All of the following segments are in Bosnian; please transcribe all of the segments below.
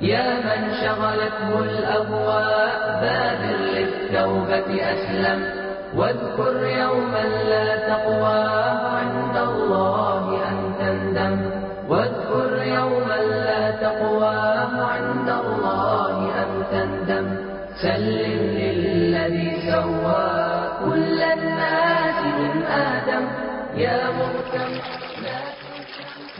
يا من شغلته الأهواء بادر للتوبة أسلم. واذكر يوما لا تقوى عند الله أن تندم.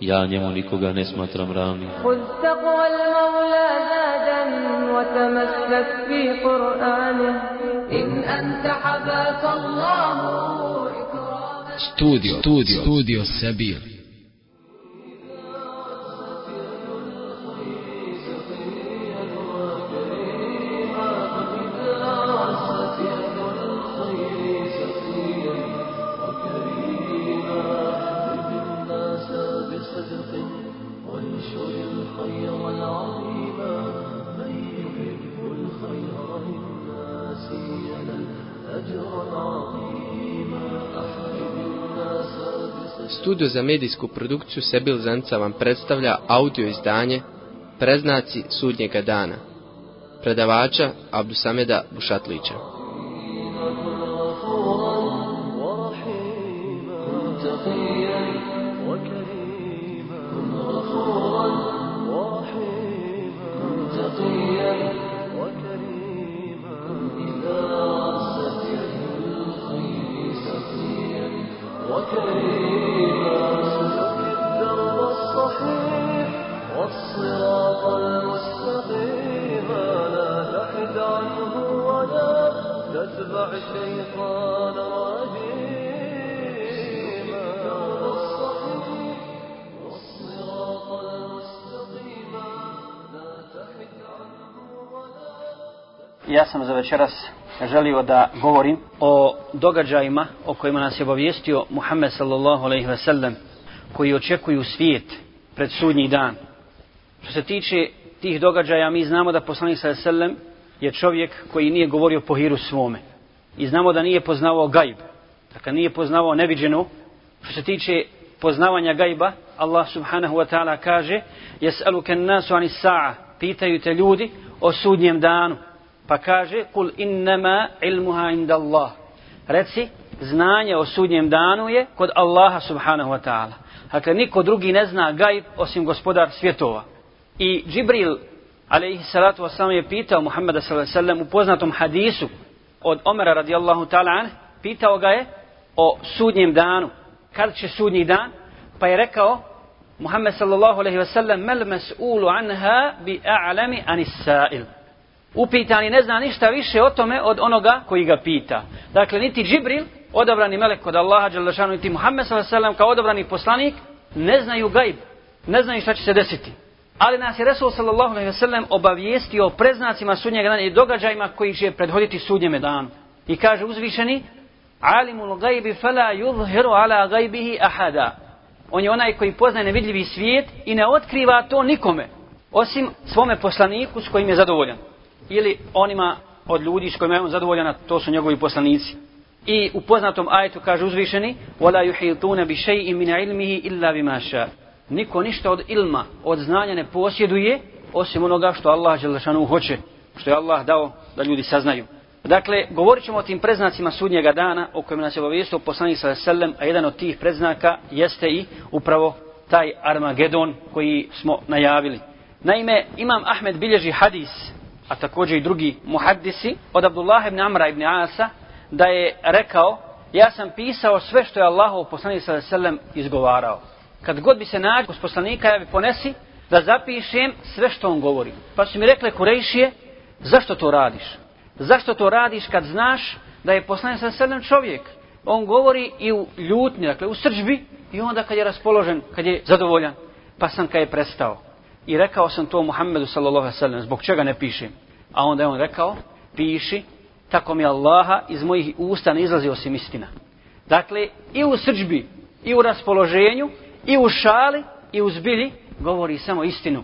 ja njemu nikoga ne smatram ravni. Studio, studio, studio Sebir. Studio za medijsku produkciju Sebil Zenca vam predstavlja audio izdanje Preznaci sudnjega dana. Predavača Abdusameda Bušatlića. Ja sam za večeras želio da govorim o događajima o kojima nas je obavijestio Muhammed sallallahu alejhi ve sellem koji očekuju svijet pred sudnji dan. Što se tiče tih događaja, mi znamo da poslanik sallallahu alejhi ve sellem je čovjek koji nije govorio po hiru svome. I znamo da nije poznavao gajb. Dakle, nije poznavao neviđeno. Što se tiče poznavanja gajba, Allah subhanahu wa ta'ala kaže Jes'aluke nasu ani sa'a Pitaju te ljudi o sudnjem danu. Pa kaže Kul innama ilmuha inda Allah Reci, znanje o sudnjem danu je kod Allaha subhanahu wa ta'ala. Dakle, niko drugi ne zna gajb osim gospodar svjetova. I Džibril, alaihi salatu wasalam, je pitao Muhammeda sallallahu alaihi sallam u poznatom hadisu od Omera radijallahu ta'ala an, pitao ga je o sudnjem danu. Kad će sudnji dan? Pa je rekao Muhammed sallallahu alaihi wa sallam mel mes'ulu anha bi a'lami anis sa'il. Upitani ne zna ništa više o tome od onoga koji ga pita. Dakle, niti Džibril, odabrani melek kod Allaha, Đalešanu, niti Muhammed sallallahu kao odabrani poslanik, ne znaju gajb, ne znaju šta će se desiti. Ali nas je Resul sallallahu alejhi ve sellem obavijestio o preznacima sudnjeg dana i događajima koji će prethoditi sudnjeme danu. I kaže uzvišeni: Alimul gajbi fala yuzhiru ala gajbihi ahada. On je onaj koji poznaje nevidljivi svijet i ne otkriva to nikome, osim svome poslaniku s kojim je zadovoljan. Ili onima od ljudi s kojima je on zadovoljan, to su njegovi poslanici. I u poznatom ajetu kaže uzvišeni: وَلَا يُحِيطُونَ بِشَيْءٍ مِنَ عِلْمِهِ إِلَّا بِمَا bima. Niko ništa od ilma, od znanja ne posjeduje osim onoga što Allah Đelešanu hoće, što je Allah dao da ljudi saznaju. Dakle, govorit ćemo o tim preznacima sudnjega dana o kojima nas je obavijestio poslanik sa sellem, a jedan od tih preznaka jeste i upravo taj Armagedon koji smo najavili. Naime, Imam Ahmed bilježi hadis, a također i drugi muhaddisi, od Abdullah ibn Amra ibn Asa, da je rekao, ja sam pisao sve što je Allahov poslanik sa sellem izgovarao. Kad god bi se nađe kod poslanika, ja bi ponesi da zapišem sve što on govori. Pa su mi rekle Kurejšije, zašto to radiš? Zašto to radiš kad znaš da je poslanik sa sellem čovjek? On govori i u ljutni, dakle u srđbi i onda kad je raspoložen, kad je zadovoljan. Pa sam kad je prestao. I rekao sam to Muhammedu sallallahu alejhi ve sellem, zbog čega ne pišem? A onda je on rekao, piši, tako mi Allaha iz mojih usta ne izlazi osim istina. Dakle, i u srđbi, i u raspoloženju, i u šali, i u zbili, govori samo istinu.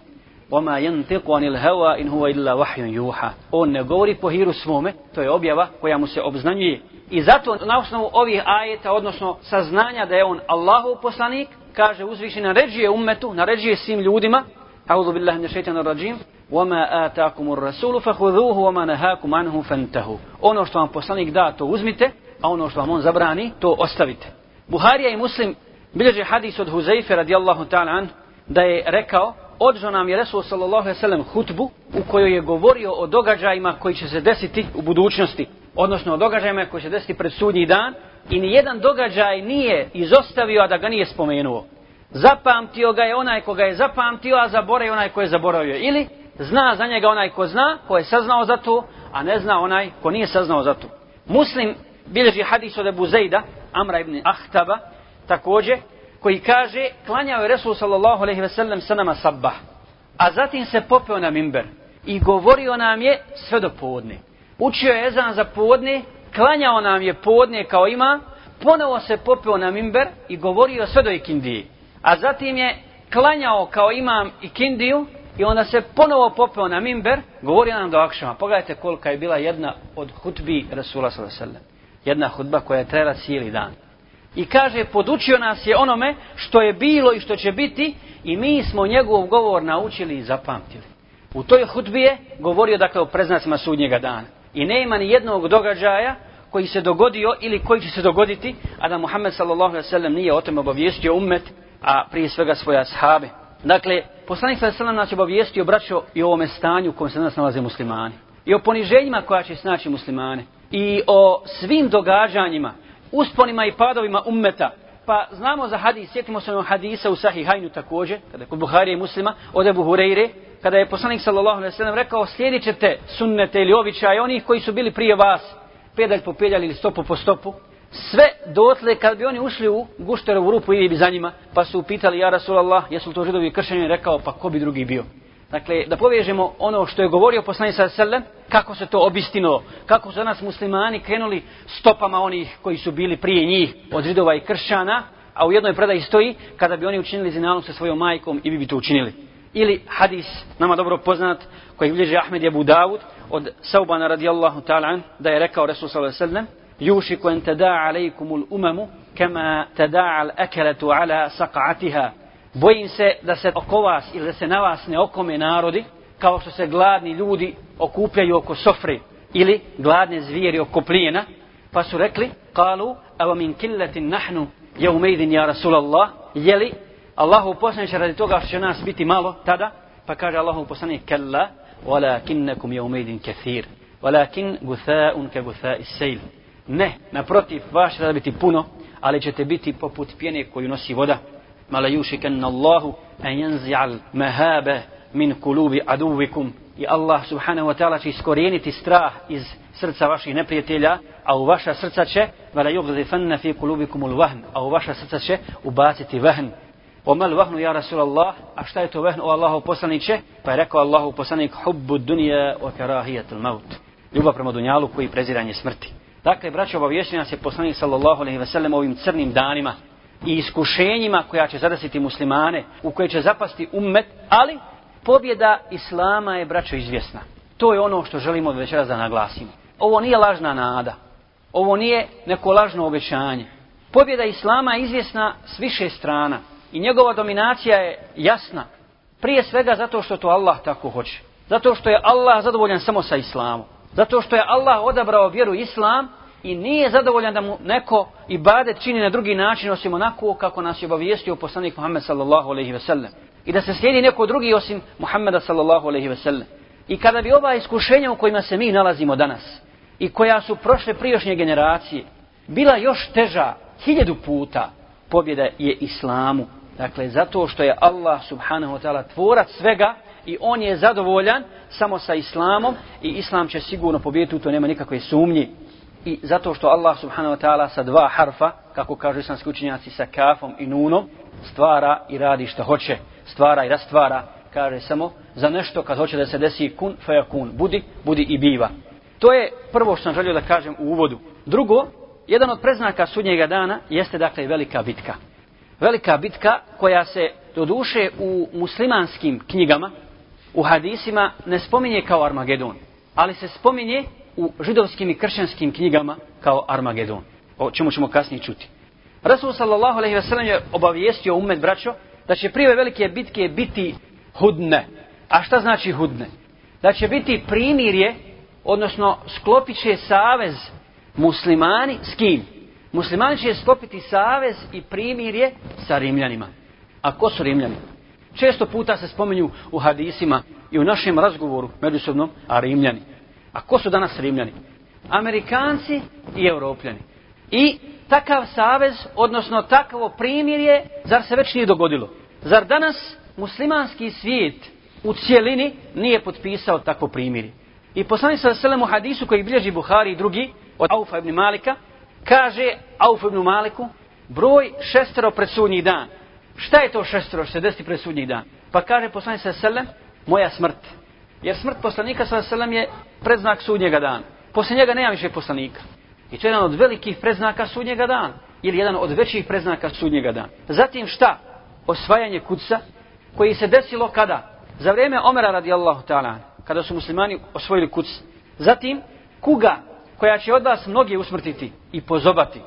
وَمَا يَنْتِقُ عَنِ الْهَوَا إِنْ هُوَ إِلَّا وَحْيٌ يُوحَا On ne govori po hiru svome, to je objava koja mu se obznanjuje. I zato na osnovu ovih ajeta, odnosno saznanja da je on Allahov poslanik, kaže uzviši naređuje ummetu, naređuje svim ljudima, أعوذ بالله من الشيطان الرجيم وما آتاكم الرسول فخذوه وما نهاكم عنه فانتهوا ono što vam poslanik da to uzmite a ono što vam on zabrani to ostavite Buharija i Muslim bilježe hadis od Huzeife radijallahu ta'ala an da je rekao odžao nam je Resul sallallahu alaihi sallam hutbu u kojoj je govorio o događajima koji će se desiti u budućnosti odnosno o događajima koji će se desiti pred sudnji dan i ni jedan događaj nije izostavio a da ga nije spomenuo zapamtio ga je onaj koga je zapamtio, a zaboravio onaj ko je zaboravio. Ili zna za njega onaj ko zna, ko je saznao za to, a ne zna onaj ko nije saznao za to. Muslim bilježi hadis od Ebu Zejda, Amra ibn Ahtaba, također, koji kaže, klanjao je Resul sallallahu alaihi ve sellem sa nama sabbah, a zatim se popeo na mimber i govorio nam je sve do podne. Učio je ezan za podne, klanjao nam je podne kao ima, ponovo se popeo na mimber i govorio sve do ikindije. A zatim je klanjao kao imam i kindiju i onda se ponovo popeo na mimber, govorio nam do akšama. Pogledajte kolika je bila jedna od hutbi Rasula s.a.v. Jedna hutba koja je trela cijeli dan. I kaže, podučio nas je onome što je bilo i što će biti i mi smo njegov govor naučili i zapamtili. U toj hutbi je govorio dakle o preznacima sudnjega dana. I nema ni jednog događaja koji se dogodio ili koji će se dogoditi, a da Muhammed sallallahu alejhi ve sellem nije o tom obavijestio ummet a prije svega svoje ashabe. Dakle, poslanik sa sallam nas je obavijestio braćo i o ovome stanju u kojem se danas nalaze muslimani. I o poniženjima koja će snaći muslimane. I o svim događanjima, usponima i padovima ummeta. Pa znamo za hadis, sjetimo se o hadisa u Sahihajnu također, kada je kod Buharije i muslima, od Ebu Hureyre, kada je poslanik sallallahu alaihi sallam rekao slijedit ćete sunnete ili običaje onih koji su bili prije vas, pedalj po pedalj ili stopu po stopu, sve dotle kad bi oni ušli u gušterovu rupu ili bi za njima, pa su upitali, ja Rasulallah, jesu to židovi kršćani, rekao, pa ko bi drugi bio? Dakle, da povežemo ono što je govorio poslanik sa selem, kako se to obistino, kako su nas muslimani krenuli stopama onih koji su bili prije njih od židova i kršćana, a u jednoj predaji stoji kada bi oni učinili zinalog sa svojom majkom i bi bi to učinili. Ili hadis, nama dobro poznat, koji bilježi Ahmed Abu Davud od Saubana radijallahu ta'ala da je rekao Resul sallallahu alaihi sallam, يوشك أن تداعى عليكم الأمم كما تداعى الأكلة على سقعتها Bojim se da se oko vas ili da se na vas ne okome narodi kao što se gladni ljudi okupljaju oko sofre ili gladne zvijeri oko plijena. Pa su rekli, kalu, evo min killetin nahnu jeumejdin ja Rasulallah, jeli Allahu poslaniče radi toga što će nas biti malo tada, pa kaže Allahu poslaniče, kella, walakinnakum jeumejdin kathir, walakin gutha'un ka gutha'is sejl. Ne, naprotiv, vaš će biti puno, ali ćete biti poput pjene koju nosi voda. Mala yušikan Allahu an yanzi'al mahabe min kulubi aduvikum. I Allah subhanahu wa ta'ala će iskorijeniti strah iz srca vaših neprijatelja, a u vaša srca će vala yugzifanna fi kulubikum ul vahn, a u vaša srca će ubaciti vahn. Omal vahnu ja Rasulallah, a šta je to vahn o Allahu poslaniće? Pa je rekao Allahu poslanik hubbu dunja wa karahijatul maut. Ljubav prema dunjalu koji preziranje smrti. Dakle, braćo, obavješćeni nas je poslanik sallallahu alaihi veselem ovim crnim danima i iskušenjima koja će zadesiti muslimane, u koje će zapasti ummet, ali pobjeda Islama je, braćo, izvjesna. To je ono što želimo večeras da naglasimo. Ovo nije lažna nada. Ovo nije neko lažno obećanje. Pobjeda Islama je izvjesna s više strana i njegova dominacija je jasna. Prije svega zato što to Allah tako hoće. Zato što je Allah zadovoljan samo sa Islamom. Zato što je Allah odabrao vjeru Islam i nije zadovoljan da mu neko ibadet čini na drugi način osim onako kako nas je obavijestio poslanik Muhammed sallallahu alaihi ve sellem. I da se slijedi neko drugi osim Muhammeda sallallahu alaihi ve sellem. I kada bi ova iskušenja u kojima se mi nalazimo danas i koja su prošle prijošnje generacije bila još teža hiljadu puta pobjeda je Islamu. Dakle, zato što je Allah subhanahu wa ta'ala tvorac svega i on je zadovoljan samo sa islamom i islam će sigurno pobijeti, to nema nikakve sumnje. I zato što Allah subhanahu wa ta'ala sa dva harfa, kako kažu islamski učenjaci, sa kafom i nunom, stvara i radi što hoće, stvara i rastvara kaže samo za nešto kad hoće da se desi kun feja kun, budi, budi i biva. To je prvo što sam želio da kažem u uvodu. Drugo, jedan od preznaka sudnjega dana jeste dakle velika bitka. Velika bitka koja se do duše u muslimanskim knjigama, u hadisima ne spominje kao Armagedon, ali se spominje u židovskim i kršćanskim knjigama kao Armagedon, o čemu ćemo kasnije čuti. Rasul sallallahu alejhi ve sellem je obavijestio ummet braćo da će prije velike bitke biti hudne. A šta znači hudne? Da će biti primirje, odnosno sklopiće savez muslimani s kim? Muslimani će sklopiti savez i primirje sa rimljanima. A ko su rimljani? Često puta se spominju u hadisima i u našem razgovoru međusobno, a rimljani. A ko su danas rimljani? Amerikanci i europljani. I takav savez, odnosno takvo primirje, zar se već nije dogodilo? Zar danas muslimanski svijet u cijelini nije potpisao takvo primirje? I poslani sa selemu hadisu koji bilježi Buhari i drugi od Aufa ibn Malika, kaže Aufa ibn Maliku, broj šestero pred sudnji dan. Šta je to šestero što se desiti pred sudnjih dan? Pa kaže poslanik sa selem, moja smrt. Jer smrt poslanika sa selem je predznak sudnjega dana. Poslije njega nema više poslanika. I to je jedan od velikih predznaka sudnjega dana. Ili jedan od većih predznaka sudnjega dana. Zatim šta? Osvajanje kuca koji se desilo kada? Za vrijeme Omera radijallahu ta'ala, kada su muslimani osvojili kuc. Zatim, kuga koja će od vas mnoge usmrtiti i pozobati,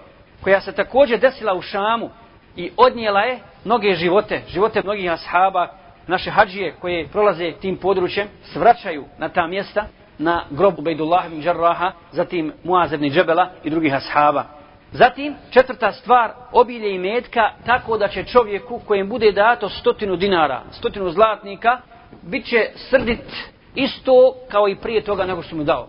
koja se također desila u Šamu i odnijela je mnoge živote, živote mnogih ashaba, naše hađije koje prolaze tim područjem, svraćaju na ta mjesta, na grobu Bejdullah ibn Đarraha, zatim Muaz ibn Džebela i drugih ashaba. Zatim, četvrta stvar, obilje i metka, tako da će čovjeku kojem bude dato stotinu dinara, stotinu zlatnika, bit će srdit isto kao i prije toga nego što mu dao.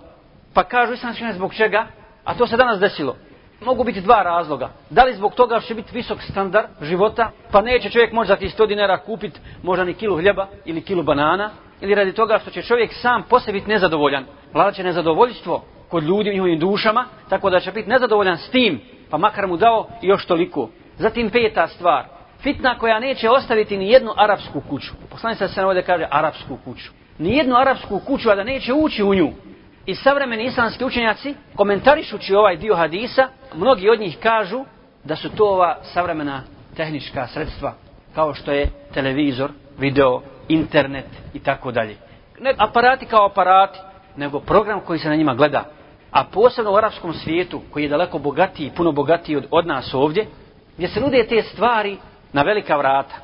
Pa kažu islamski zbog čega, a to se danas desilo. Mogu biti dva razloga. Da li zbog toga će biti visok standard života, pa neće čovjek možda za ti 100 dinara kupiti možda ni kilu hljeba ili kilu banana, ili radi toga što će čovjek sam po sebi biti nezadovoljan. Vlada će nezadovoljstvo kod ljudi u njihovim dušama, tako da će biti nezadovoljan s tim, pa makar mu dao još toliko. Zatim peta stvar, fitna koja neće ostaviti ni jednu arapsku kuću. Poslanica se ovdje kaže arapsku kuću. Ni jednu arapsku kuću, a da neće ući u nju. I savremeni islamski učenjaci, komentarišući ovaj dio hadisa, mnogi od njih kažu da su to ova savremena tehnička sredstva, kao što je televizor, video, internet i tako dalje. Ne aparati kao aparati, nego program koji se na njima gleda. A posebno u arapskom svijetu, koji je daleko bogatiji, puno bogatiji od, od nas ovdje, gdje se nude te stvari na velika vrata.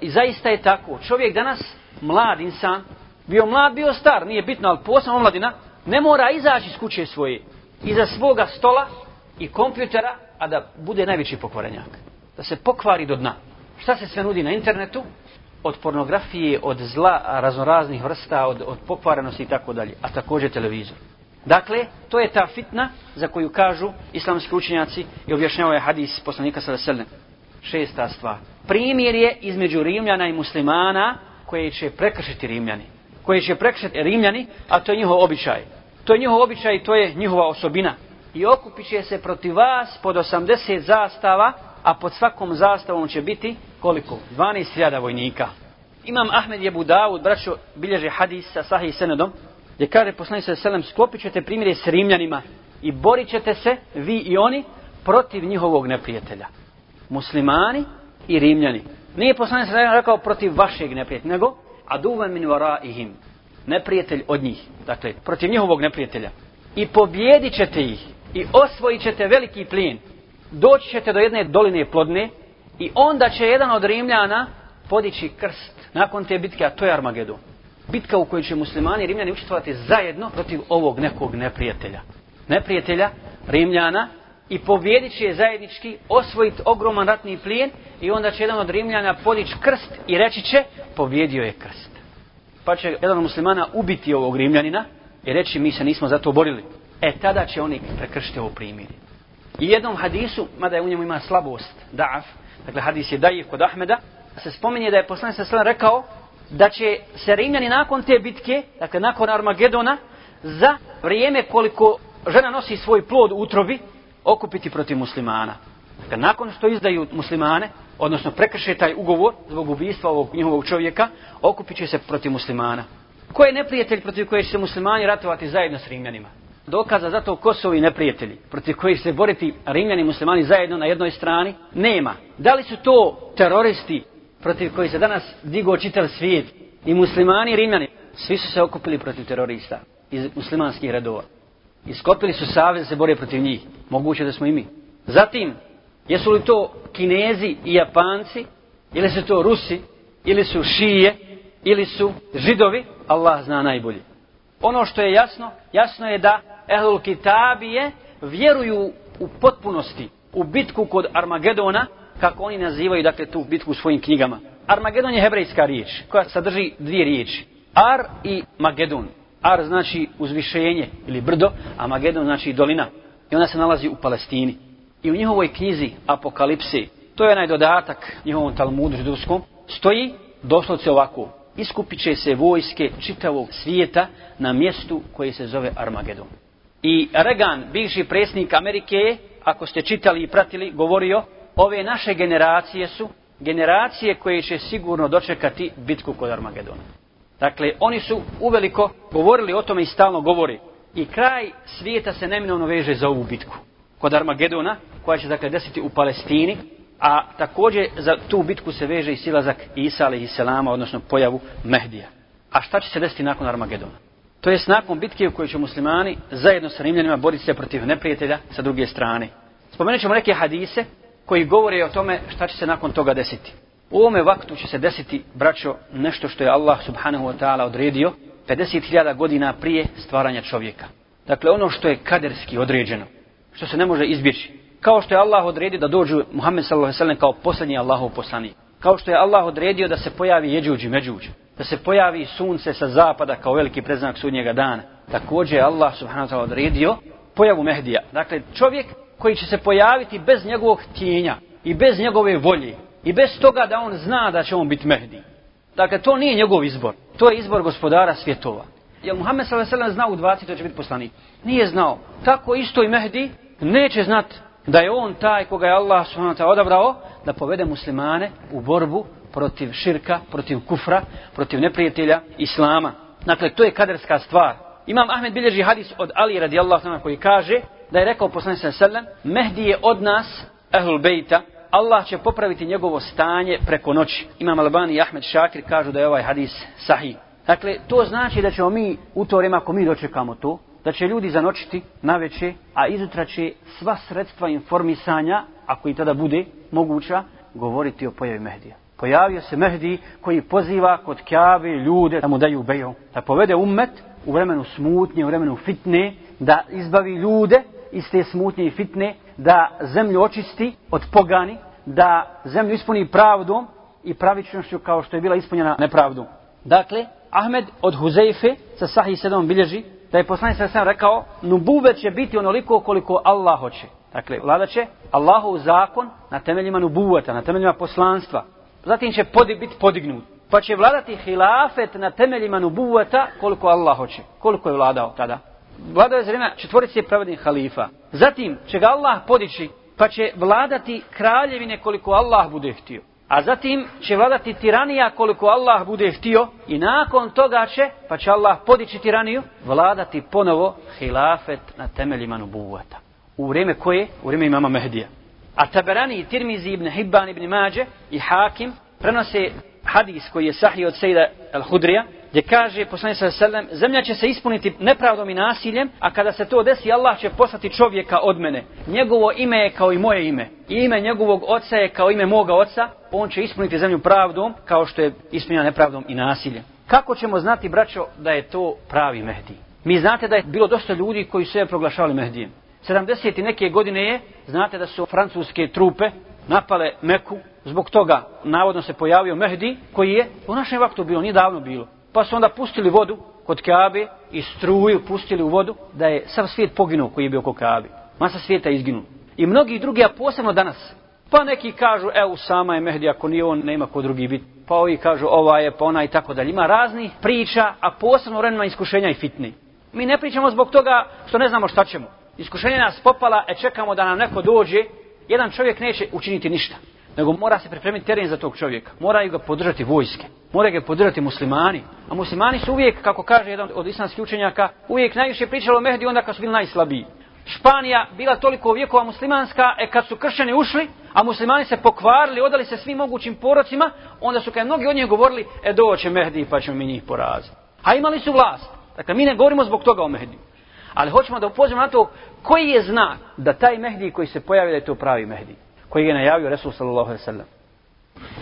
I zaista je tako. Čovjek danas, mlad insan, bio mlad, bio star, nije bitno, ali posebno omladina, ne mora izaći iz kuće svoje, iza svoga stola i kompjutera, a da bude najveći pokvarenjak. Da se pokvari do dna. Šta se sve nudi na internetu? Od pornografije, od zla raznoraznih vrsta, od, od pokvarenosti i tako dalje. A također televizor. Dakle, to je ta fitna za koju kažu islamski učenjaci i objašnjava je hadis poslanika sada selne. Šesta stvar. Primjer je između Rimljana i muslimana koje će prekršiti Rimljani. Koje će prekršiti Rimljani, a to je njihov običaj. To je njihov običaj i to je njihova osobina. I okupit će se protiv vas pod 80 zastava, a pod svakom zastavom će biti koliko? 12.000 vojnika. Imam Ahmed je Budavud, braćo, bilježe hadis sa sahih senedom, gdje kaže poslanik sa selem, sklopit ćete primjere s Rimljanima i borit ćete se, vi i oni, protiv njihovog neprijatelja. Muslimani i Rimljani. Nije poslanik sa rekao protiv vašeg neprijatelja, nego aduvan min waraihim neprijatelj od njih. Dakle, protiv njihovog neprijatelja. I pobjedit ćete ih. I osvojit ćete veliki plin. Doći ćete do jedne doline plodne. I onda će jedan od Rimljana podići krst. Nakon te bitke, a to je Armagedon. Bitka u kojoj će muslimani i Rimljani učestvovati zajedno protiv ovog nekog neprijatelja. Neprijatelja Rimljana i pobjedit će zajednički osvojiti ogroman ratni plijen i onda će jedan od Rimljana podići krst i reći će pobjedio je krst pa će jedan od muslimana ubiti ovog rimljanina i reći mi se nismo za to borili. E tada će oni prekršiti ovo primjer. I jednom hadisu, mada je u njemu ima slabost, da'af, dakle hadis je dajiv kod Ahmeda, se spominje da je poslanik sa sve rekao da će se rimljani nakon te bitke, dakle nakon Armagedona, za vrijeme koliko žena nosi svoj plod u utrobi, okupiti protiv muslimana. Dakle, nakon što izdaju muslimane, odnosno prekrše taj ugovor zbog ubistva ovog njihovog čovjeka, okupit će se protiv muslimana. Ko je neprijatelj protiv koje će se muslimani ratovati zajedno s Rimljanima? Dokaza za to ko su ovi neprijatelji protiv kojih se boriti Rimljani i muslimani zajedno na jednoj strani? Nema. Da li su to teroristi protiv kojih se danas digo čitav svijet i muslimani i Rimljani? Svi su se okupili protiv terorista iz muslimanskih redova. Iskopili su savez da se bore protiv njih. Moguće da smo i mi. Zatim, jesu li to Kinezi i Japanci, ili su to Rusi, ili su Šije, ili su Židovi, Allah zna najbolje. Ono što je jasno, jasno je da Ehlul Kitabije vjeruju u potpunosti u bitku kod Armagedona, kako oni nazivaju dakle tu bitku u svojim knjigama. Armagedon je hebrejska riječ, koja sadrži dvije riječi. Ar i Magedon. Ar znači uzvišenje ili brdo, a Magedon znači dolina. I ona se nalazi u Palestini. I u njihovoj knjizi Apokalipsi, to je onaj dodatak njihovom Talmudu židovskom, stoji doslovce ovako. Iskupit će se vojske čitavog svijeta na mjestu koje se zove Armagedon. I Reagan, bivši predsjednik Amerike, ako ste čitali i pratili, govorio, ove naše generacije su generacije koje će sigurno dočekati bitku kod Armagedona. Dakle, oni su uveliko govorili o tome i stalno govori. I kraj svijeta se neminovno veže za ovu bitku. Kod Armagedona, koja će dakle desiti u Palestini, a također za tu bitku se veže i silazak Isa ali i Selama, odnosno pojavu Mehdija. A šta će se desiti nakon Armagedona? To je nakon bitke u kojoj će muslimani zajedno sa Rimljanima boriti se protiv neprijatelja sa druge strane. Spomenut ćemo neke hadise koji govore o tome šta će se nakon toga desiti. U ovome vaktu će se desiti, braćo, nešto što je Allah subhanahu wa ta'ala odredio 50.000 godina prije stvaranja čovjeka. Dakle, ono što je kaderski određeno, što se ne može izbjeći. Kao što je Allah odredio da dođu Muhammed sallallahu alejhi ve sellem kao posljednji Allahov poslanik. Kao što je Allah odredio da se pojavi Jeđuđ i Međuđ. Da se pojavi sunce sa zapada kao veliki preznak sudnjega dana. Također je Allah subhanahu wa ta'ala odredio pojavu Mehdija. Dakle, čovjek koji će se pojaviti bez njegovog tijenja i bez njegove volje i bez toga da on zna da će on biti Mehdi. Dakle, to nije njegov izbor. To je izbor gospodara svjetova. Jel Muhammed s.a.v. znao u 20. da će biti poslanik? Nije znao. Tako isto i Mehdi neće znat da je on taj koga je Allah subhanahu odabrao da povede muslimane u borbu protiv širka, protiv kufra, protiv neprijatelja Islama. Dakle, to je kaderska stvar. Imam Ahmed bilježi hadis od Ali radijallahu ta'ala koji kaže da je rekao poslanik sallallahu alejhi Mehdi je od nas ehlul bejta Allah će popraviti njegovo stanje preko noći. Imam Albani i Ahmed Šakir kažu da je ovaj hadis sahih. Dakle, to znači da ćemo mi u to vrijeme, ako mi dočekamo to, da će ljudi zanočiti na veće, a izutra će sva sredstva informisanja, ako i tada bude moguća, govoriti o pojavi Mehdija. Pojavio se Mehdi koji poziva kod Kjabe ljude da mu daju bejo, da povede ummet u vremenu smutnje, u vremenu fitne, da izbavi ljude iz te smutnje i fitne, da zemlju očisti od pogani, da zemlju ispuni pravdom i pravičnošću kao što je bila ispunjena nepravdom. Dakle, Ahmed od Huzeife sa Sahih 7 bilježi da je poslanik sa sam rekao nubuvet će biti onoliko koliko Allah hoće. Dakle, vlada će Allahov zakon na temeljima nubuveta, na temeljima poslanstva. Zatim će podi, biti podignut. Pa će vladati hilafet na temeljima nubuveta koliko Allah hoće. Koliko je vladao tada? Vladao je za vrijeme četvorice pravednih halifa. Zatim će ga Allah podići pa će vladati kraljevine koliko Allah bude htio. A zatim će vladati tiranija koliko Allah bude htio i nakon toga će, pa će Allah podići tiraniju, vladati ponovo hilafet na temeljima nubuvata. U vrijeme koje? U vrijeme imama Mehdija. A Taberani i Tirmizi ibn Hibban ibn Mađe i Hakim prenose hadis koji je sahih od Sejda al-Hudrija, gdje kaže poslanik sallallahu alejhi ve sellem zemlja će se ispuniti nepravdom i nasiljem a kada se to desi Allah će poslati čovjeka od mene. Njegovo ime je kao i moje ime. I ime njegovog oca je kao ime moga oca. On će ispuniti zemlju pravdom kao što je ispunjena nepravdom i nasiljem. Kako ćemo znati braćo da je to pravi Mehdi? Mi znate da je bilo dosta ljudi koji su se proglašavali Mehdijem. 70. neke godine je znate da su francuske trupe napale Meku. Zbog toga navodno se pojavio Mehdi koji je u našem vaktu bilo, nije davno bilo pa su onda pustili vodu kod Kabe i struju pustili u vodu da je sav svijet poginuo koji je bio oko Kabe. Masa svijeta izginuo. I mnogi drugi, a posebno danas. Pa neki kažu, evo sama je Mehdi, ako nije on, nema ko drugi biti. Pa ovi kažu, ova je, pa ona i tako dalje. Ima raznih priča, a posebno vremena iskušenja i fitni. Mi ne pričamo zbog toga što ne znamo šta ćemo. Iskušenje nas popala, e čekamo da nam neko dođe, jedan čovjek neće učiniti ništa nego mora se pripremiti teren za tog čovjeka. Moraju ga podržati vojske, moraju ga podržati muslimani. A muslimani su uvijek, kako kaže jedan od islamskih učenjaka, uvijek najviše pričalo o Mehdi onda kad su bili najslabiji. Španija bila toliko vjekova muslimanska, e kad su kršćani ušli, a muslimani se pokvarili, odali se svim mogućim porocima, onda su kad mnogi od njih govorili, e doće Mehdi pa ćemo mi njih poraziti. A imali su vlast. Dakle, mi ne govorimo zbog toga o Mehdi. Ali hoćemo da upozorimo na to koji je znak da taj Mehdi koji se pojavi da je to pravi Mehdi. Koji je najavio Resul sallallahu alaihi sallam.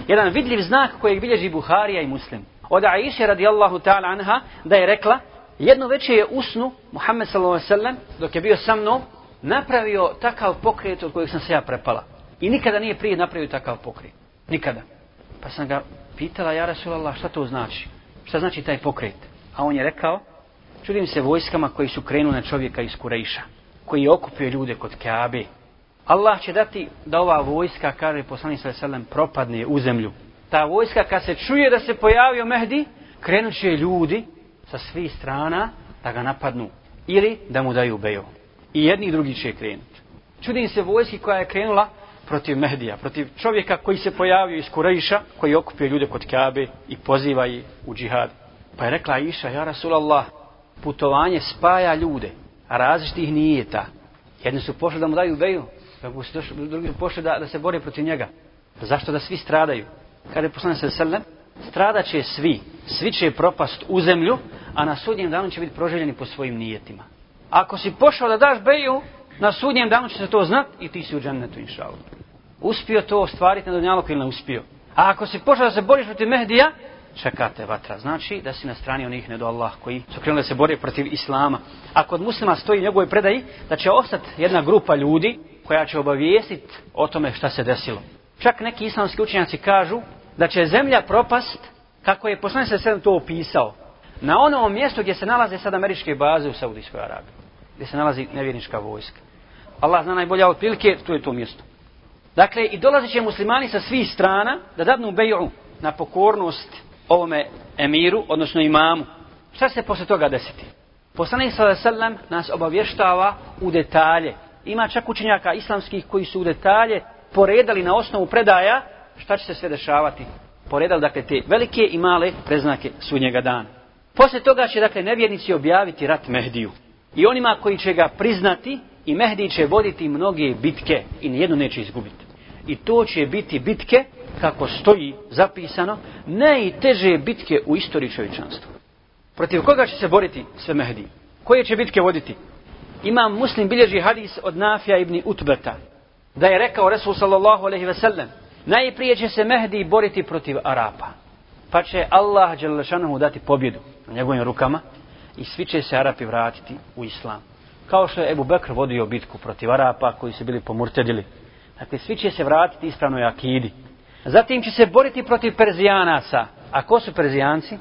Jedan vidljiv znak kojeg bilježi Buharija i Muslim. Od Aisha radijallahu ta'ala anha da je rekla jedno veće je usnu Muhammed sallallahu alaihi sallam dok je bio sa mnom napravio takav pokret od kojeg sam se ja prepala. I nikada nije prije napravio takav pokret. Nikada. Pa sam ga pitala, ja Rasulallah, šta to znači? Šta znači taj pokret? A on je rekao, čudim se vojskama koji su krenuli na čovjeka iz Kurejša, koji je okupio ljude kod Kaabe. Allah će dati da ova vojska, kaže poslanik sa selem, propadne u zemlju. Ta vojska kad se čuje da se pojavio Mehdi, krenut će ljudi sa svih strana da ga napadnu. Ili da mu daju bejo. I jedni i drugi će krenuti. Čudim se vojski koja je krenula protiv Mehdija, protiv čovjeka koji se pojavio iz Kurejša, koji je okupio ljude kod Kabe i poziva ih u džihad. Pa je rekla Iša, ja Rasulallah, putovanje spaja ljude, a različitih nijeta. Jedni su pošli da mu daju beju, drugi pošli da, da se bore protiv njega. Zašto da svi stradaju? Kada je poslanik se selem, stradat će svi, svi će propast u zemlju, a na sudnjem danu će biti proželjeni po svojim nijetima. Ako si pošao da daš beju, na sudnjem danu će se to znat i ti si u džennetu, inša Uspio to ostvariti na dunjalog ili ne uspio. A ako si pošao da se boriš protiv Mehdija, čekate vatra. Znači da si na strani onih ne do Allah koji su krenuli da se bore protiv Islama. A kod muslima stoji njegove predaji da će ostati jedna grupa ljudi koja će obavijestiti o tome šta se desilo. Čak neki islamski učenjaci kažu da će zemlja propast kako je poslanik se sedam to opisao. Na onom mjestu gdje se nalaze sad američke baze u Saudijskoj Arabiji. Gdje se nalazi nevjernička vojska. Allah zna najbolja otprilike, tu to je to mjesto. Dakle, i dolazit će muslimani sa svih strana da dadnu beju na pokornost ovome emiru, odnosno imamu. Šta se posle toga desiti? Poslanik sallallahu alejhi ve sellem nas obavještava u detalje. Ima čak učenjaka islamskih koji su u detalje poredali na osnovu predaja šta će se sve dešavati. Poredali dakle te velike i male preznake sudnjega dana. Posle toga će dakle nevjernici objaviti rat Mehdiju. I onima koji će ga priznati i Mehdi će voditi mnoge bitke i nijednu neće izgubiti. I to će biti bitke kako stoji zapisano, najteže bitke u istoriji čovječanstva. Protiv koga će se boriti sve Mehdi? Koje će bitke voditi? Imam muslim bilježi hadis od Nafija ibn Utbeta, da je rekao Resul sallallahu alaihi ve sellem, najprije će se Mehdi boriti protiv Arapa, pa će Allah Đelešanohu dati pobjedu na njegovim rukama i svi će se Arapi vratiti u Islam. Kao što je Ebu Bekr vodio bitku protiv Arapa koji su bili pomurtedili. Dakle, svi će se vratiti ispravnoj akidi. Zatim će se boriti protiv Perzijanaca. A ko su Perzijanci?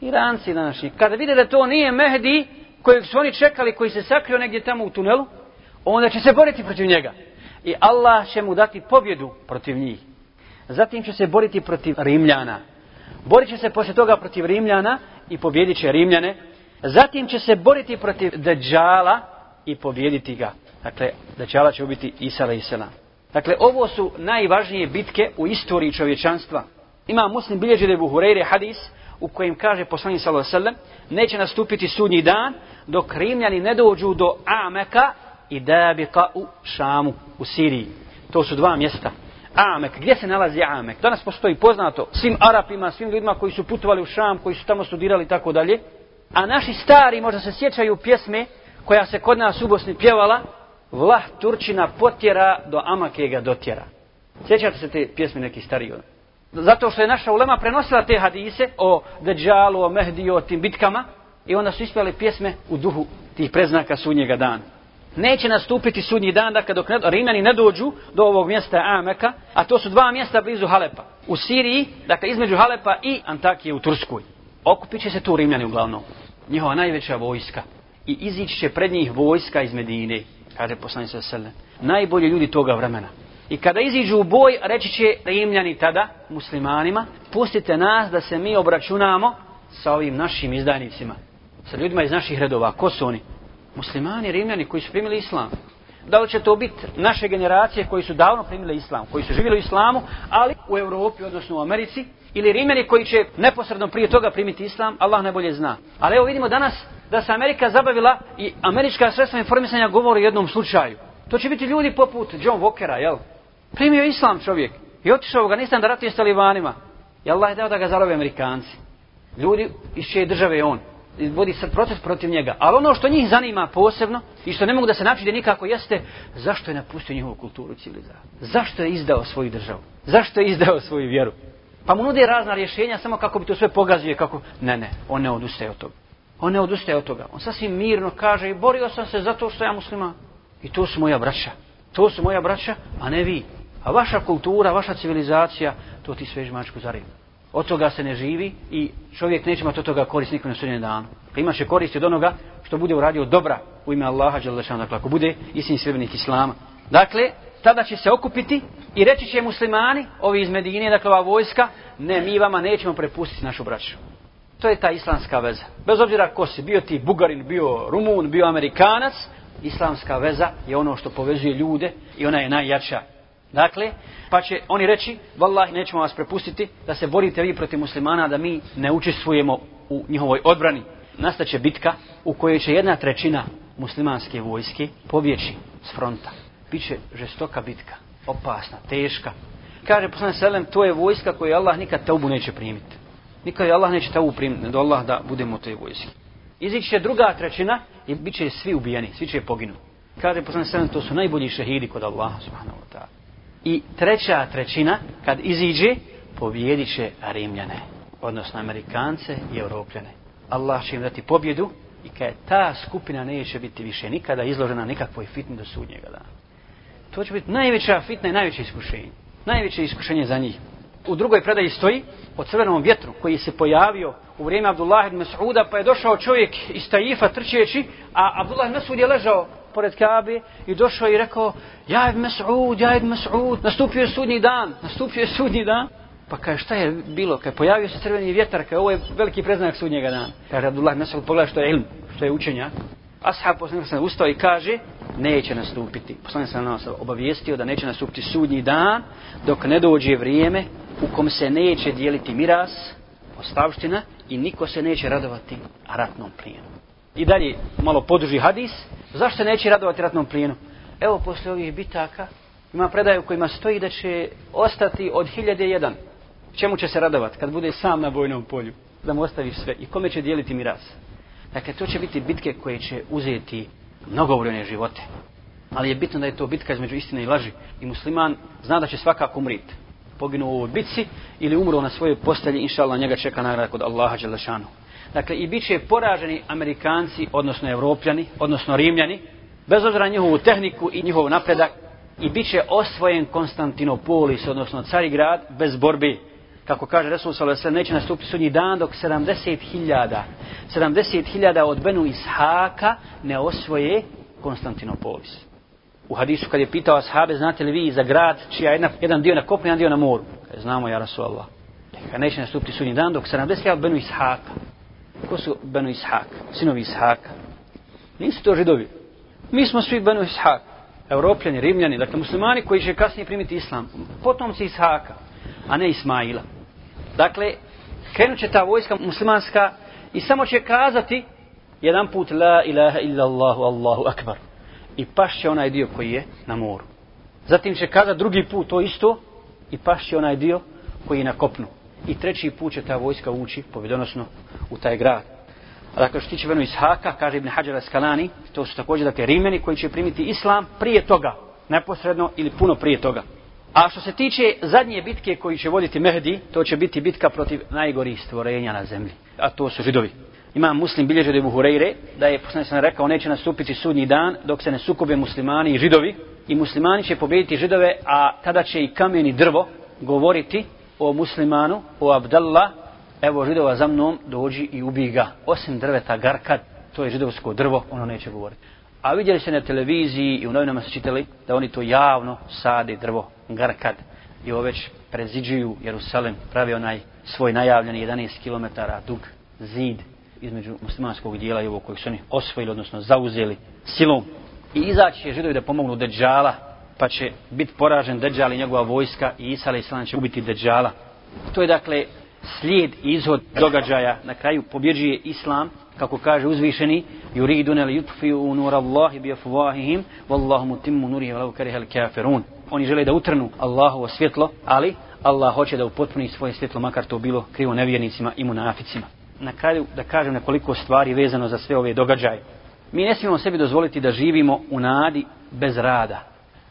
Iranci današnji. Kada vide da to nije Mehdi, kojeg su oni čekali, koji se sakrio negdje tamo u tunelu, onda će se boriti protiv njega. I Allah će mu dati pobjedu protiv njih. Zatim će se boriti protiv Rimljana. Borit će se poslije toga protiv Rimljana i pobjedit će Rimljane. Zatim će se boriti protiv Dajjala i pobjediti ga. Dakle, Dajjala će ubiti Isa i Dakle, ovo su najvažnije bitke u istoriji čovječanstva. Ima muslim bilježi da je Buhureyre hadis u kojem kaže poslanik sallallahu alejhi ve sellem neće nastupiti sudnji dan dok Rimljani ne dođu do Ameka i Dabika u Šamu, u Siriji. To su dva mjesta. Amek, gdje se nalazi Amek? Danas postoji poznato svim Arapima, svim ljudima koji su putovali u Šam, koji su tamo studirali i tako dalje. A naši stari možda se sjećaju pjesme koja se kod nas u Bosni pjevala, vlah Turčina potjera do Amakega dotjera. Sjećate se te pjesme neki stariji od? Zato što je naša ulema prenosila te hadise o Dejjalu, o Mehdiju, o tim bitkama i onda su ispjeli pjesme u duhu tih preznaka sunnjega dana. Neće nastupiti sudnji dan, dakle dok ne, Rimljani ne dođu do ovog mjesta Ameka, a to su dva mjesta blizu Halepa. U Siriji, dakle između Halepa i Antakije u Turskoj. Okupit će se tu Rimljani uglavnom. Njihova najveća vojska. I izići će pred njih vojska iz Medine kaže poslanik sa najbolji ljudi toga vremena. I kada iziđu u boj, reći će rimljani tada, muslimanima, pustite nas da se mi obračunamo sa ovim našim izdajnicima, sa ljudima iz naših redova. Ko su oni? Muslimani, rimljani koji su primili islam. Da li će to biti naše generacije koji su davno primile islam, koji su živjeli u islamu, ali u Europi, odnosno u Americi, ili Rimljani koji će neposredno prije toga primiti islam, Allah najbolje zna. Ali evo vidimo danas da se Amerika zabavila i američka sredstva informisanja govori o jednom slučaju. To će biti ljudi poput John Walkera, jel? Primio islam čovjek i otišao u Afganistan da ratuje s talibanima. I Allah je dao da ga zarove Amerikanci. Ljudi iz čije države je on. I vodi sad proces protiv njega. Ali ono što njih zanima posebno i što ne mogu da se načide nikako jeste zašto je napustio njihovu kulturu civilizaciju. Zašto je izdao svoju državu? Zašto je izdao svoju vjeru? Pa mu nude razna rješenja samo kako bi to sve pogazio kako... Ne, ne, on ne odustaje od toga. On ne odustaje od toga. On sasvim mirno kaže i borio sam se zato što ja muslima. I to su moja braća. To su moja braća, a ne vi. A vaša kultura, vaša civilizacija, to ti sveži mačku za ribu. Od toga se ne živi i čovjek neće imati od toga korist nikom na sudnjem danu. Pa imaš je korist od onoga što bude uradio dobra u ime Allaha, Đalešana. dakle, ako bude istini sredbenik Islama. Dakle, tada će se okupiti i reći će muslimani, ovi iz Medine, dakle ova vojska, ne, mi vama nećemo prepustiti našu braću. To je ta islamska veza. Bez obzira ko si, bio ti Bugarin, bio Rumun, bio Amerikanac, islamska veza je ono što povezuje ljude i ona je najjača. Dakle, pa će oni reći, vallah, nećemo vas prepustiti da se borite vi protiv muslimana, da mi ne učestvujemo u njihovoj odbrani. Nastaće bitka u kojoj će jedna trećina muslimanske vojske pobjeći s fronta. Biće žestoka bitka, opasna, teška. Kaže poslane Selem, to je vojska koju Allah nikad taubu neće primiti. Nikad je Allah neće taubu primiti, do Allah da budemo u toj vojski. Izići će druga trećina i bit će svi ubijeni, svi će poginu. Kaže poslane Selem, to su najbolji šehidi kod Allaha subhanahu wa ta'ala. I treća trećina, kad iziđe, pobjedit će Rimljane, odnosno Amerikance i Europljane. Allah će im dati pobjedu i kad ta skupina neće biti više nikada izložena nikakvoj fitni do sudnjega dana. To će biti najveća fitna i najveće iskušenje. Najveće iskušenje za njih. U drugoj predaji stoji o crvenom vjetru koji se pojavio u vrijeme Abdullah ibn Mas'uda pa je došao čovjek iz Taifa trčeći, a Abdullah ibn Mas'ud je ležao pored Kabe i došao i rekao ja ibn Mas'ud, ja ibn Mas'ud, nastupio je sudnji dan, nastupio je sudnji dan. Pa kaže šta je bilo, kaže pojavio se crveni vjetar, kaže ovo je veliki preznak sudnjega dana. Kaže Abdullah ibn Mas'ud pogleda što je ilm, što je učenja. Ashab poslanik se ustao i kaže neće nastupiti. Poslanik se nas obavijestio da neće nastupiti sudnji dan dok ne dođe vrijeme u kom se neće dijeliti miras, ostavština i niko se neće radovati ratnom plijenu. I dalje malo poduži hadis, zašto neće radovati ratnom plijenu? Evo posle ovih bitaka ima predaje u kojima stoji da će ostati od hiljade jedan. Čemu će se radovati kad bude sam na bojnom polju? Da mu ostaviš sve. I kome će dijeliti miras? Dakle, to će biti bitke koje će uzeti mnogobrojne živote. Ali je bitno da je to bitka između istine i laži. I musliman zna da će svakako umriti. Poginuo u ovoj bitci ili umro na svojoj postelji, inša Allah, njega čeka nagrada kod Allaha Đelešanu. Dakle, i bit će poraženi Amerikanci, odnosno Evropljani, odnosno Rimljani, bez obzira njihovu tehniku i njihov napredak, i bit će osvojen Konstantinopolis, odnosno Carigrad, bez borbe. Kako kaže Resul Sallallahu alejhi neće nastupiti sudnji dan dok 70.000 70.000 od Benu Ishaka ne osvoje Konstantinopolis. U hadisu kad je pitao ashabe, znate li vi za grad čija jedna, jedan dio na kopnu, jedan dio na moru? Kaj, znamo ja Rasulallah. Kaj neće nastupiti sudnji dan dok 70.000 od Benu Ishaka. Ko su Benu Ishak? Sinovi Ishaka. Nisu to židovi. Mi smo svi Benu Ishak. Evropljani, Rimljani, dakle muslimani koji će kasnije primiti islam. Potomci Ishaka, a ne Ismaila. Dakle, krenut će ta vojska muslimanska i samo će kazati jedan put la ilaha illa Allahu, Allahu akbar. I pašće onaj dio koji je na moru. Zatim će kada drugi put to isto i pašće onaj dio koji je na kopnu. I treći put će ta vojska ući pobjedonosno u taj grad. A dakle, što tiče Benu Ishaka, kaže Ibn Hajar Eskalani, to su također dakle, Rimeni koji će primiti Islam prije toga, neposredno ili puno prije toga. A što se tiče zadnje bitke koji će voditi Mehdi, to će biti bitka protiv najgorih stvorenja na zemlji. A to su židovi. Ima muslim bilježe od Ebu Hureyre, da je poslanik sam rekao, neće nastupiti sudnji dan dok se ne sukobe muslimani i židovi. I muslimani će pobediti židove, a tada će i kamen i drvo govoriti o muslimanu, o Abdallah, evo židova za mnom, dođi i ubij ga. Osim drveta garkad, to je židovsko drvo, ono neće govoriti. A vidjeli se na televiziji i u novinama se čitali da oni to javno sade drvo garkad. I ovo već preziđuju Jerusalem, pravi onaj svoj najavljeni 11 km dug zid između muslimanskog dijela i ovog kojeg su oni osvojili, odnosno zauzeli silom. I izaći će židovi da pomognu Deđala, pa će biti poražen Deđal i njegova vojska i Isa a.s. će ubiti Deđala. To je dakle slijed i izhod događaja. Na kraju pobjeđuje Islam, kako kaže uzvišeni, yuridun al yutfi'u nur Allahi bi afwahihim wallahu mutimmu nurihi walau kariha al kafirun. Oni žele da utrnu Allahovo svjetlo, ali Allah hoće da upotpuni svoje svjetlo, makar to bilo krivo nevjernicima i munaficima. Na kraju da kažem nekoliko stvari vezano za sve ove događaje. Mi ne smijemo sebi dozvoliti da živimo u nadi bez rada.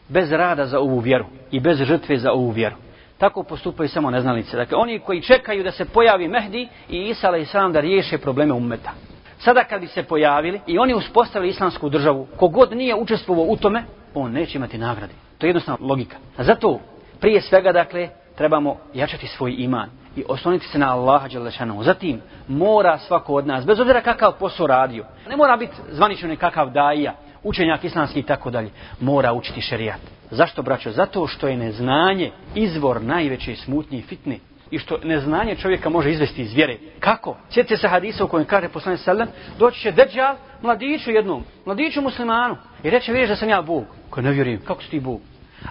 Bez rada za ovu vjeru i bez žrtve za ovu vjeru. Tako postupaju samo neznalice. Dakle, oni koji čekaju da se pojavi Mehdi i Isa a.s. da riješe probleme ummeta. Sada kad bi se pojavili i oni uspostavili islamsku državu, kogod nije učestvovao u tome, on neće imati nagrade. To je jednostavna logika. A zato, prije svega, dakle, trebamo jačati svoj iman i osloniti se na Allaha Đelešanu. Zatim, mora svako od nas, bez obzira kakav posao radio, ne mora biti zvanično nekakav daija, učenjak islamski i tako dalje, mora učiti šerijat. Zašto, braćo? Zato što je neznanje izvor najveće smutnje i fitne i što neznanje čovjeka može izvesti iz vjere. Kako? Sjetite se hadisa u kojem kaže poslani sallam, doći će deđal mladiću jednom, mladiću muslimanu i reče vidiš da sam ja Bog. Ko ne vjerujem, kako si ti Bog?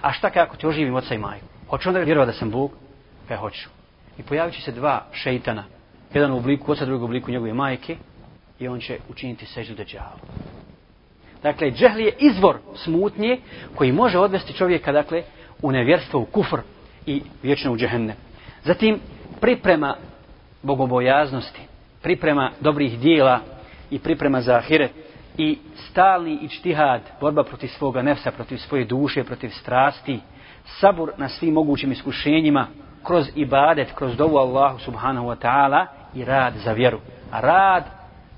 A šta kako ti oživim oca i maju? Hoću onda vjerovat da sam Bog? Kaj hoću. I pojavit će se dva šeitana. Jedan u obliku oca, drugi u obliku njegove majke. I on će učiniti seždu deđalu. Dakle, džehl je izvor smutnje koji može odvesti čovjeka, dakle, u nevjerstvo, u kufr i vječno u džehenne. Zatim, priprema bogobojaznosti, priprema dobrih dijela i priprema za ahiret i stalni ičtihad, borba protiv svoga nefsa, protiv svoje duše, protiv strasti, sabur na svim mogućim iskušenjima, kroz ibadet, kroz dovu Allahu subhanahu wa ta'ala i rad za vjeru. A rad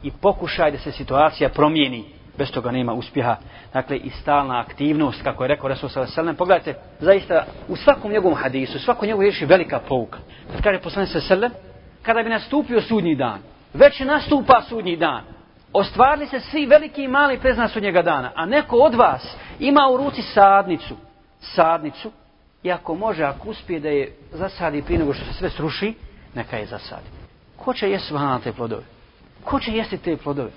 i pokušaj da se situacija promijeni, bez toga nema uspjeha. Dakle, i stalna aktivnost, kako je rekao Resul s.a.v. Pogledajte, zaista, u svakom njegovom hadisu, svakom njegovom riječi velika pouka. Kad kaže poslanik s.a.v. kada bi nastupio sudnji dan, već nastupa sudnji dan, ostvarili se svi veliki i mali prezna sudnjega dana, a neko od vas ima u ruci sadnicu, sadnicu, i ako može, ako uspije da je zasadi prije nego što se sve sruši, neka je zasadi. Ko će jesti vana te plodove? Ko će jesti te plodove?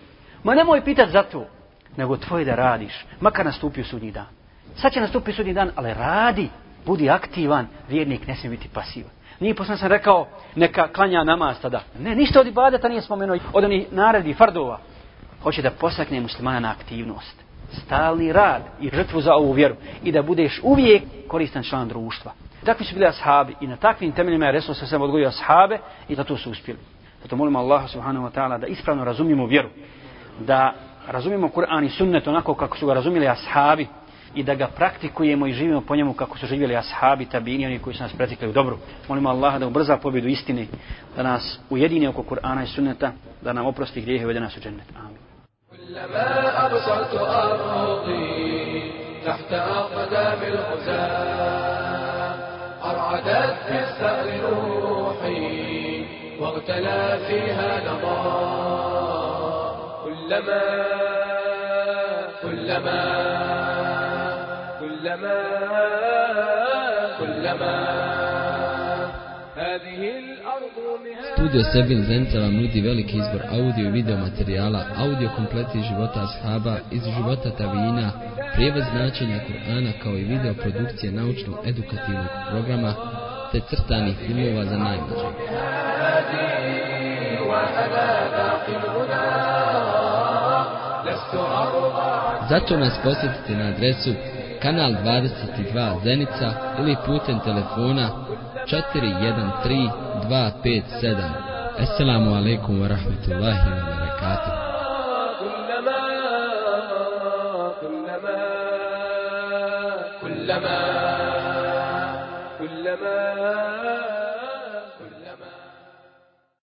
Ma nemoj pitati za to, nego tvoje da radiš, makar nastupio sudnji dan. Sad će nastupiti sudnji dan, ali radi, budi aktivan, vjernik ne smije biti pasivan. Nije poslan sam rekao, neka klanja namaz tada. Ne, ništa od ibadeta nije spomenuo, od onih naredi, fardova. Hoće da posakne muslimana na aktivnost stalni rad i žrtvu za ovu vjeru i da budeš uvijek koristan član društva. Takvi su bili ashabi i na takvim temeljima je Resul sa odgojio ashabe i zato su uspjeli. Zato molimo Allah subhanahu wa ta'ala da ispravno razumijemo vjeru, da razumijemo Kur'an i sunnet onako kako su ga razumijeli ashabi i da ga praktikujemo i živimo po njemu kako su živjeli ashabi, tabini, oni koji su nas pretikli u dobru. Molimo Allah da ubrza pobjedu istine, da nas ujedini oko Kur'ana i sunneta, da nam oprosti grijehe i uvede nas u džennet. Amin. كلما أبصرت أرضي تحت أقدام الغزاة أرعدت في الثأر روحي واغتلى فيها لظى كلما كلما كلما كلما هذه Studio Sebin Zenica vam nudi veliki izbor audio i video materijala, audio kompleti života ashaba, iz života tavina, prijevod značenja Kur'ana kao i video produkcije naučno-edukativnog programa, te crtanih filmova za najmlađe. Zato nas posjetite na adresu kanal 22 Zenica ili putem telefona 413 257 Assalamu alaikum wa rahmatullahi wa barakatuh كلما كلما كلما كلما